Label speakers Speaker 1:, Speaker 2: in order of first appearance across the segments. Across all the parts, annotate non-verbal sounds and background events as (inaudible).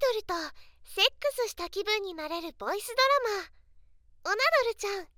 Speaker 1: ドルとセックスした気分になれるボイスドラマ。オナドルちゃん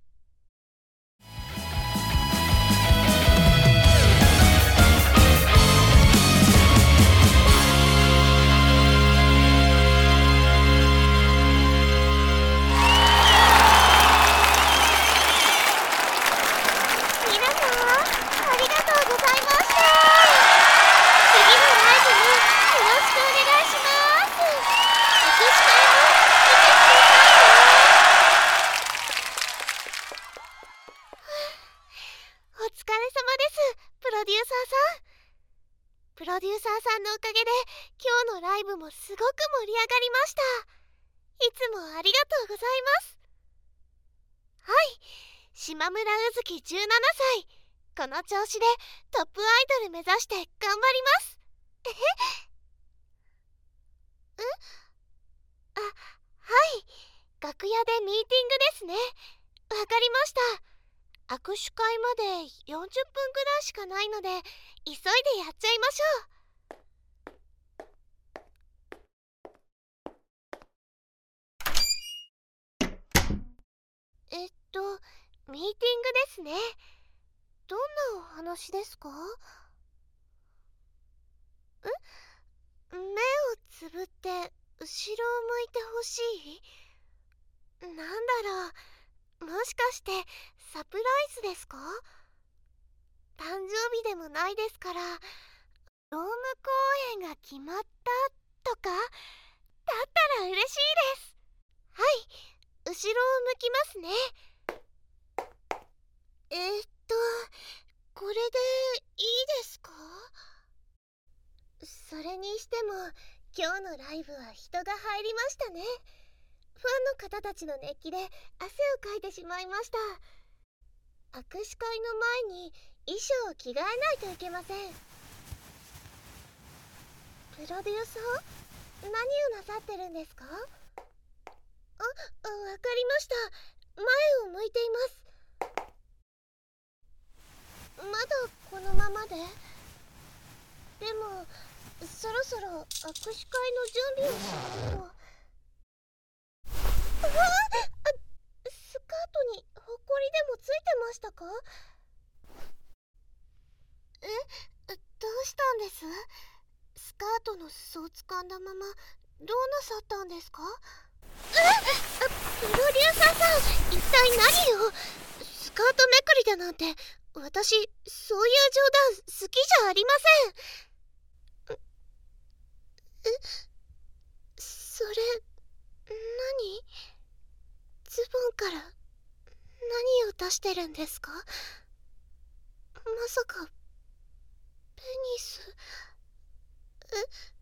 Speaker 1: もすごく盛り上がりました。いつもありがとうございます。はい。島村うずき17歳。この調子でトップアイドル目指して頑張ります。え？え (laughs) あはい。楽屋でミーティングですね。わかりました。握手会まで40分くらいしかないので急いでやっちゃいましょうえっとミーティングですね。どんなお話ですか？え？目をつぶって後ろを向いてほしい？なんだろう。もしかしてサプライズですか？誕生日でもないですからドーム公演が決まったとか？だったら嬉しいです。はい。後ろを向きますね。えー、っとこれでいいですか？それにしても今日のライブは人が入りましたね。ファンの方たちの熱気で汗をかいてしまいました。握手会の前に衣装を着替えないといけません。プロデューサー何をなさってるんですか？あ、わかりました。前を向いています。まだこのままで？でもそろそろ握手会の準備をしないとああスカートにほこりでもついてましたか？えどうしたんです？スカートの裾を掴んだままどうなさったんですか？えプロデューサーさん一体何を？スカートめくりだなんて私そういう冗談好きじゃありません。えそれ何？ズボンから何を出してるんですか？まさかペニス？え？ええ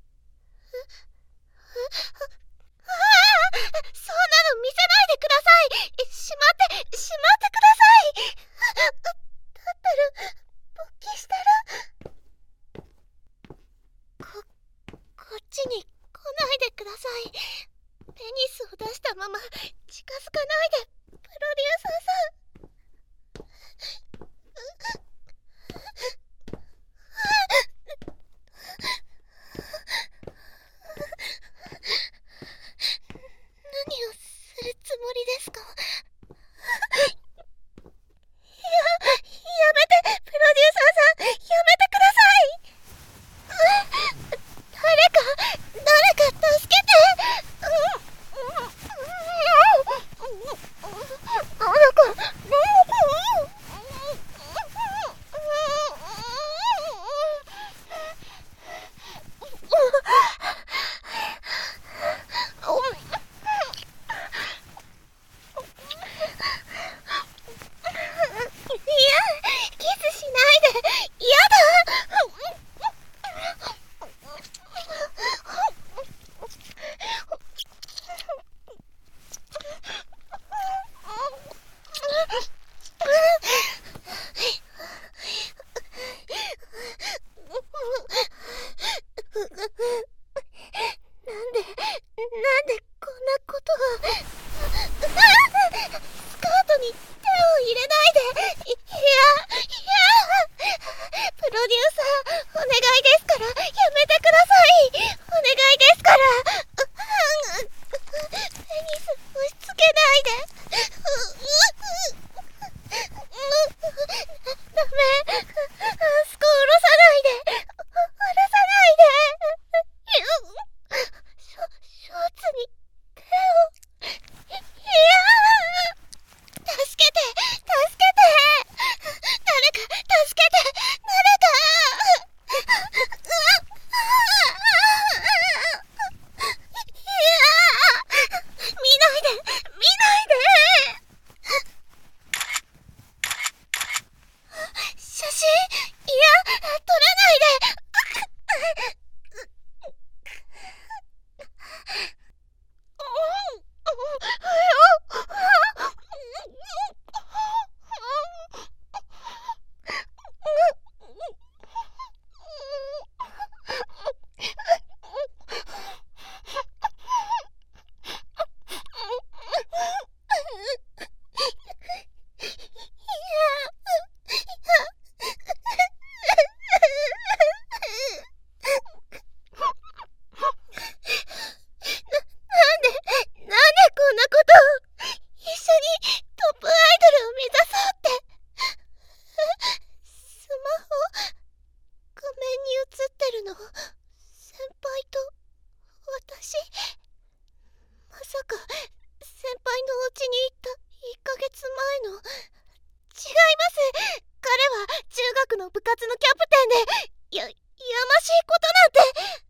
Speaker 1: 先輩と私まさか先輩のお家に行った1ヶ月前の違います。彼は中学の部活のキャプテンでややましいことなんて。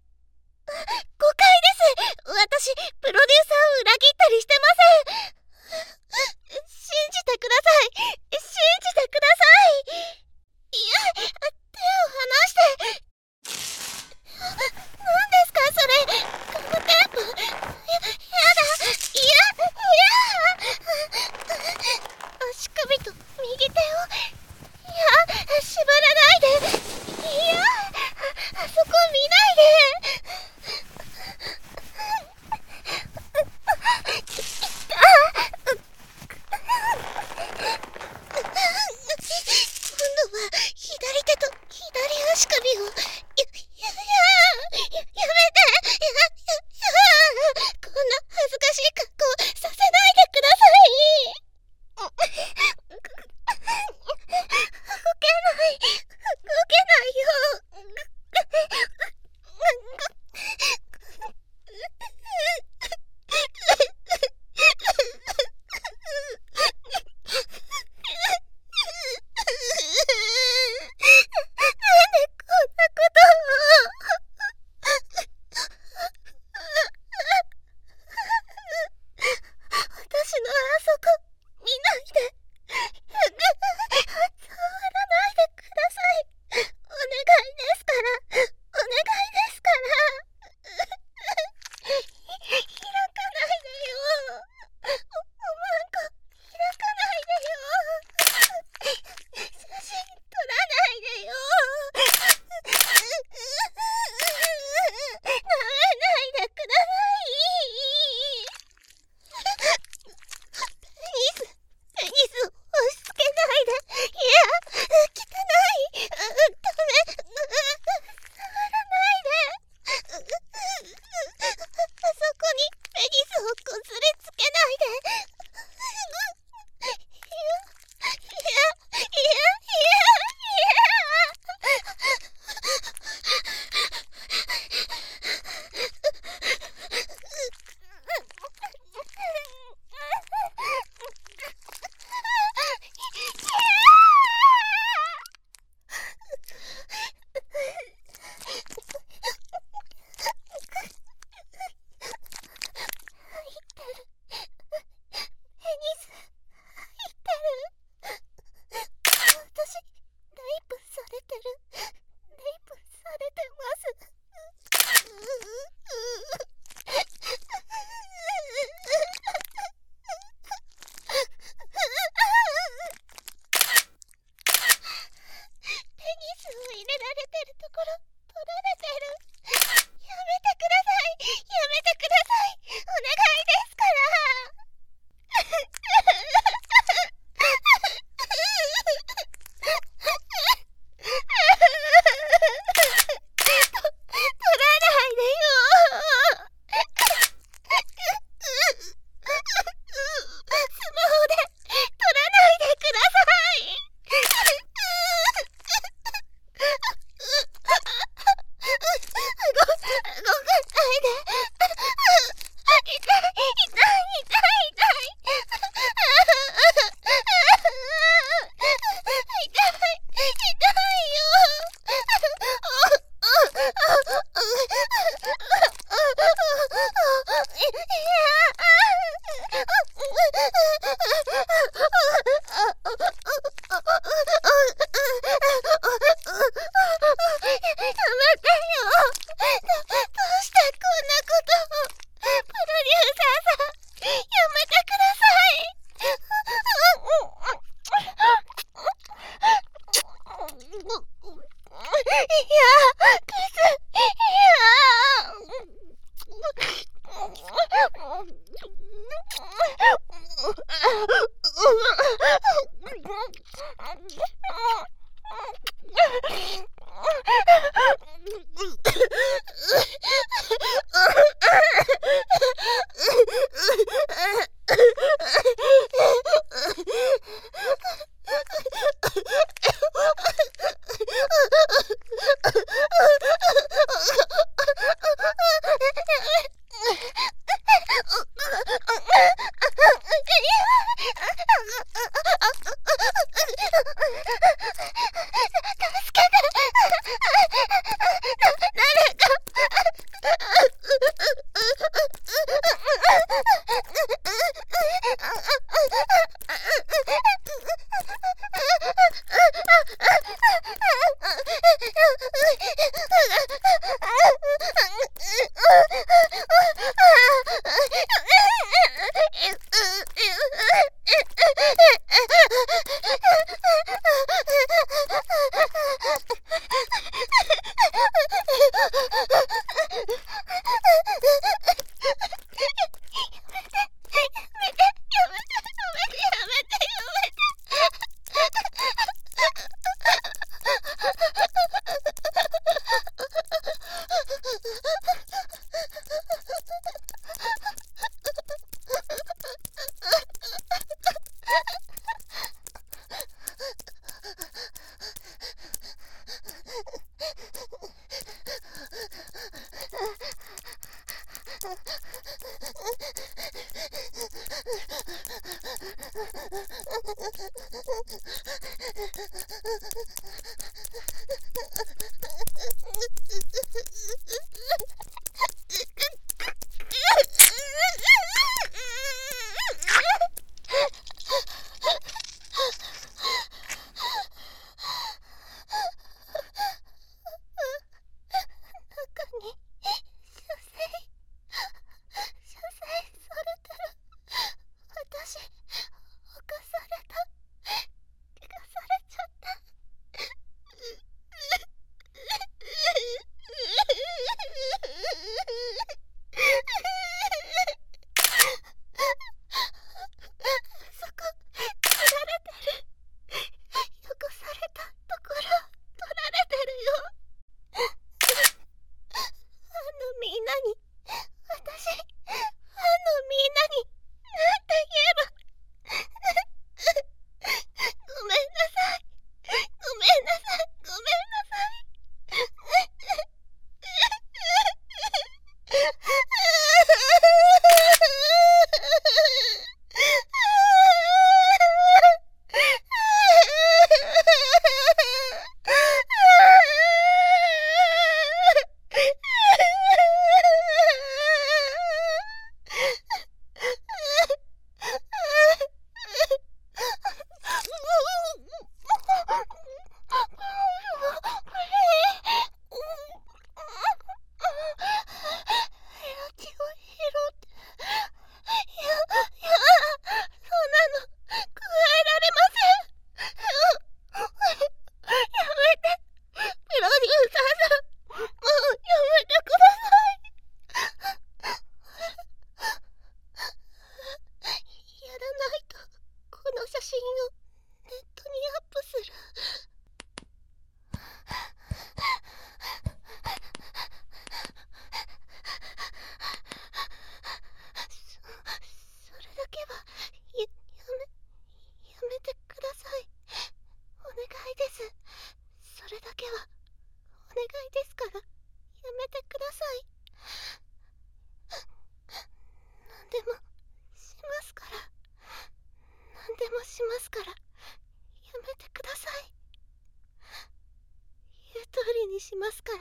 Speaker 1: 誤解です。私プロデューサーを裏切ったりしてません。信じてください。信じてください。いや手を離して。な、んですかそれガムテープや、やだいや、いや足首と右手を…いや、縛らないでいや、あ,あそこ見ないで今度は左手と左足首を…ややめて。や、や、やこんな恥ずかしい格好けはお願いですからやめてください。何でもしますから。何でもしますからやめてください。ゆとりにしますから。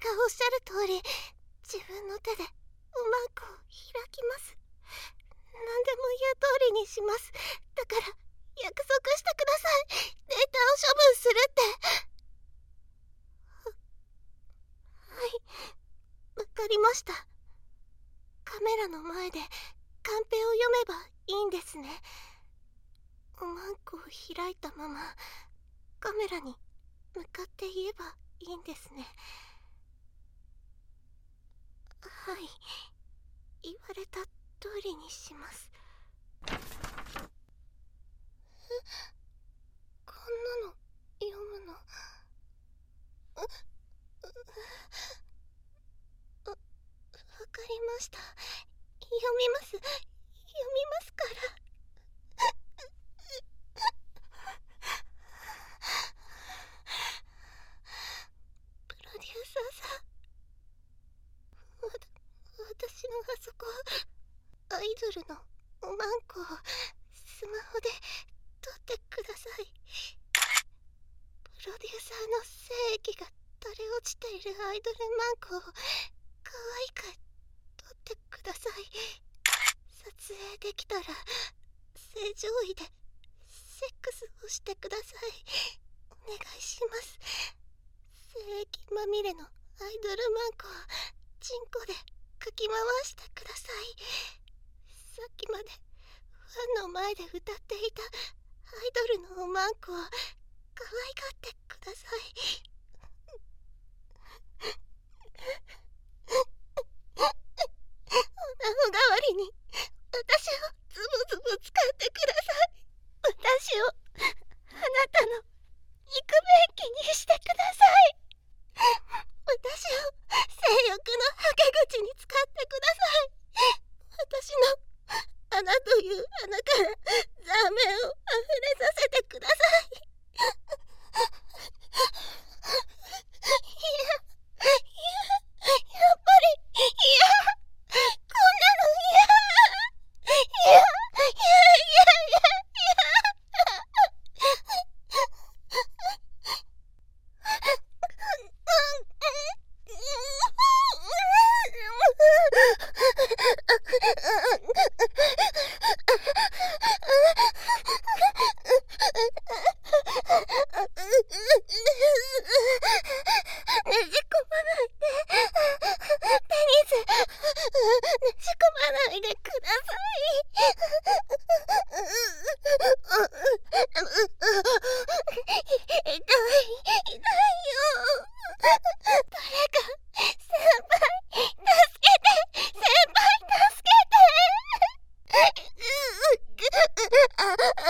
Speaker 1: がおっしゃる通り自分の手でおまんこを開きます。何でも言う通りにします。だから約束してください。データを処分するって。はい。わかりました。カメラの前でカンペを読めばいいんですね。おまんこを開いたままカメラに向かって言えばいいんですね。はい。言われた通りにします。えこんなの読むの？わわかりました。読みます。読みますからプロデューサーさんわた私のあそこアイドルのおまんこをスマホで撮ってくださいプロデューサーの精液が垂れ落ちているアイドルマンコを可愛く撮ってください撮影できたら正常位でセックスをしてくださいお願いします精液まみれのアイドルマンコをチンコで。かき回してください。さっきまでファンの前で歌っていたアイドルのおまんこを可愛がってください。おなご代わりに私をズブズブ使ってください。私をあなたの肉便器にしてください。私を性欲のはけ口に使ってくださ Ha ha ha!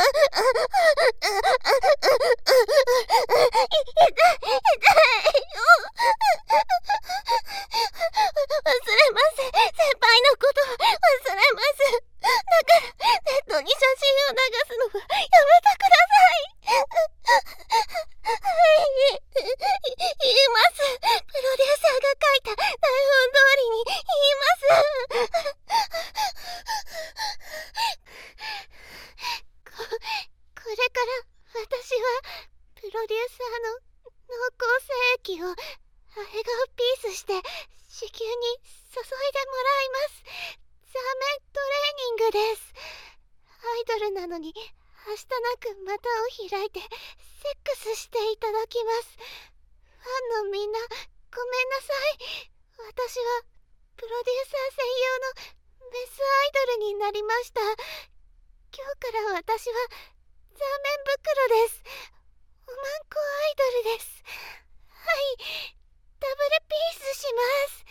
Speaker 1: ます。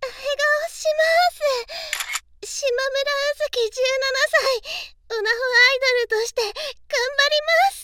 Speaker 1: 笑顔します。島村あずき17歳。オナホアイドルとして頑張ります。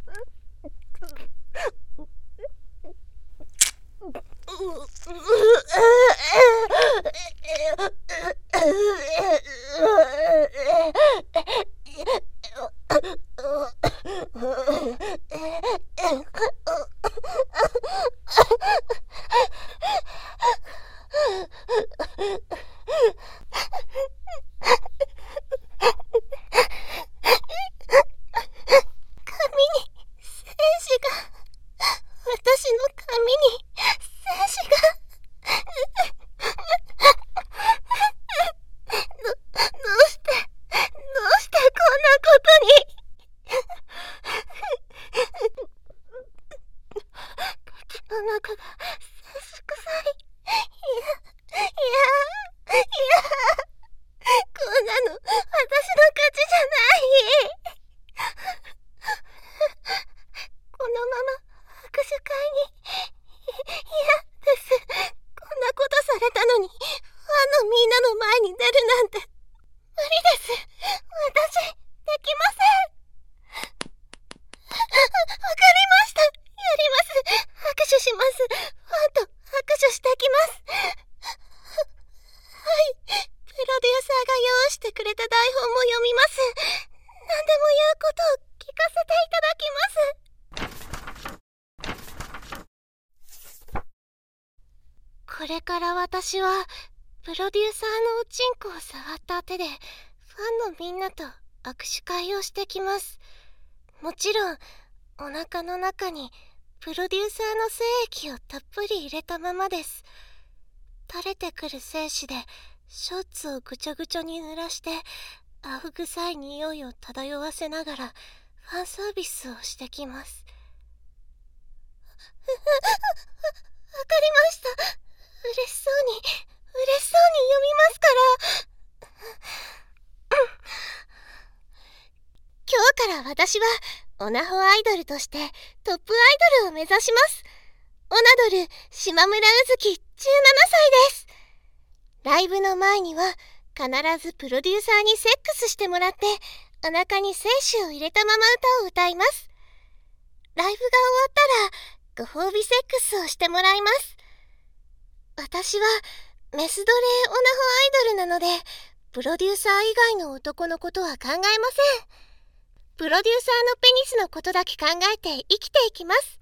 Speaker 1: 私はプロデューサーのおちんこを触った手でファンのみんなと握手会をしてきます。もちろんお腹の中にプロデューサーの精液をたっぷり入れたままです。垂れてくる精子でショーツをぐちょぐちょに濡らして青臭い匂いを漂わせながらファンサービスをしてきます。(laughs) わかりました嬉しそうに嬉しそうに読みますから今日から私はオナホアイドルとしてトップアイドルを目指します。オナドル島村うずき17歳です。ライブの前には必ずプロデューサーにセックスしてもらってお腹に精子を入れたまま歌を歌います。ライブが終わったらご褒美セックスをしてもらいます。私はメス奴隷オナホアイドルなのでプロデューサー以外の男のことは考えません。プロデューサーのペニスのことだけ考えて生きていきます。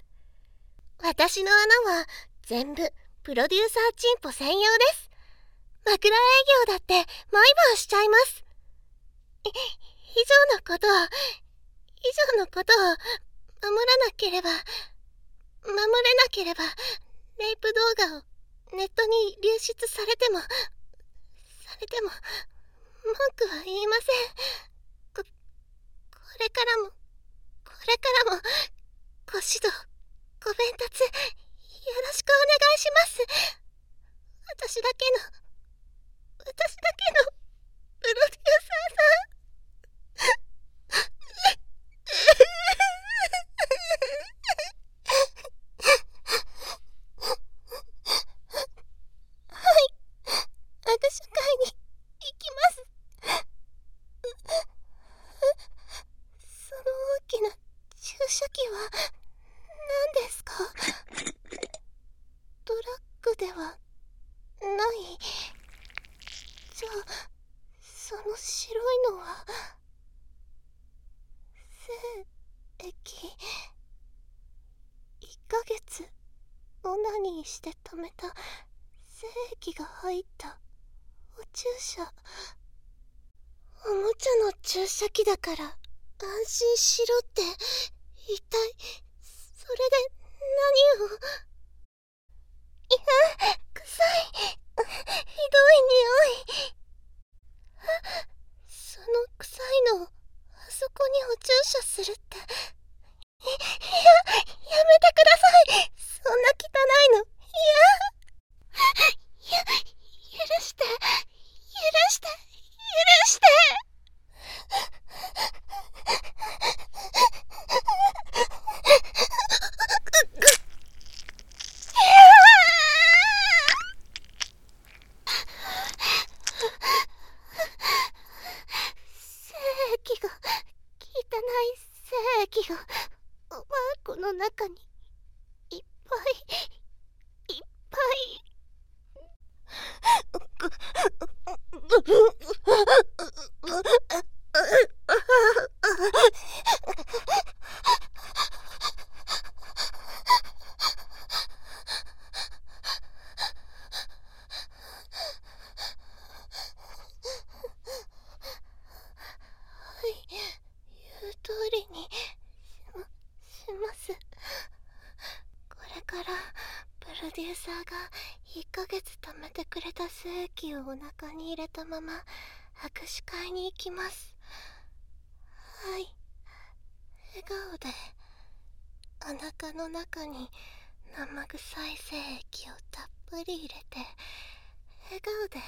Speaker 1: 私の穴は全部プロデューサーチンポ専用です。枕営業だって毎晩しちゃいます。以上のことを以上のことを守らなければ守れなければレイプ動画をネットに流出されてもされても文句は言いません。これからもこれからもご指導ご鞭達よろしくお願いします。私だけの私だけのプロデューサーさんはい握手会に行きますその大きな注射器は何ですかドラッグではないじゃあその白いのは精液1ヶ月オナニーして貯めた精液が入ったお注射おもちゃの注射器だから安心しろって一体それで何をいや臭いひどい匂いその臭いのをあそこにお注射するっていいややめてくださいそんな汚いのいやや許して許して許して精液が汚い精液がおばあこの中にいっぱいいっぱいはい言う通りにしましますこれからプロデューサーが1ヶ月貯めてくれた精液をお腹に入れたまま握手会に行きます。はい。笑顔でお腹の中に生臭い精液をたっぷり入れて笑顔で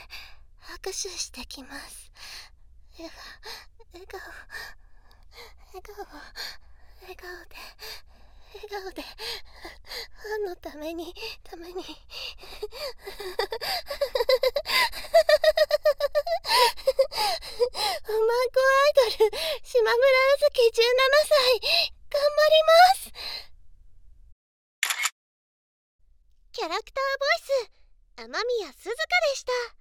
Speaker 1: 握手してきます。笑顔。笑顔。笑顔。笑顔で顔でファンのためにために。おまんこアイドル島村うずき17歳。頑張ります。キャラクターボイス雨宮鈴香でした。